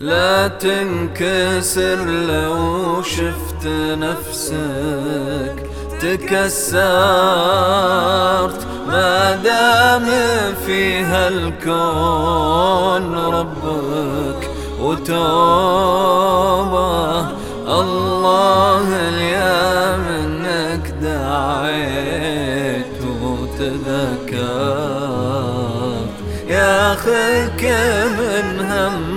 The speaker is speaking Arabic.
لا تنكسر لو شفت نفسك تكسرت. ما دام في هالكون ربك وتوبة الله اليا منك دعيت وتذكرت. يا أخي من هم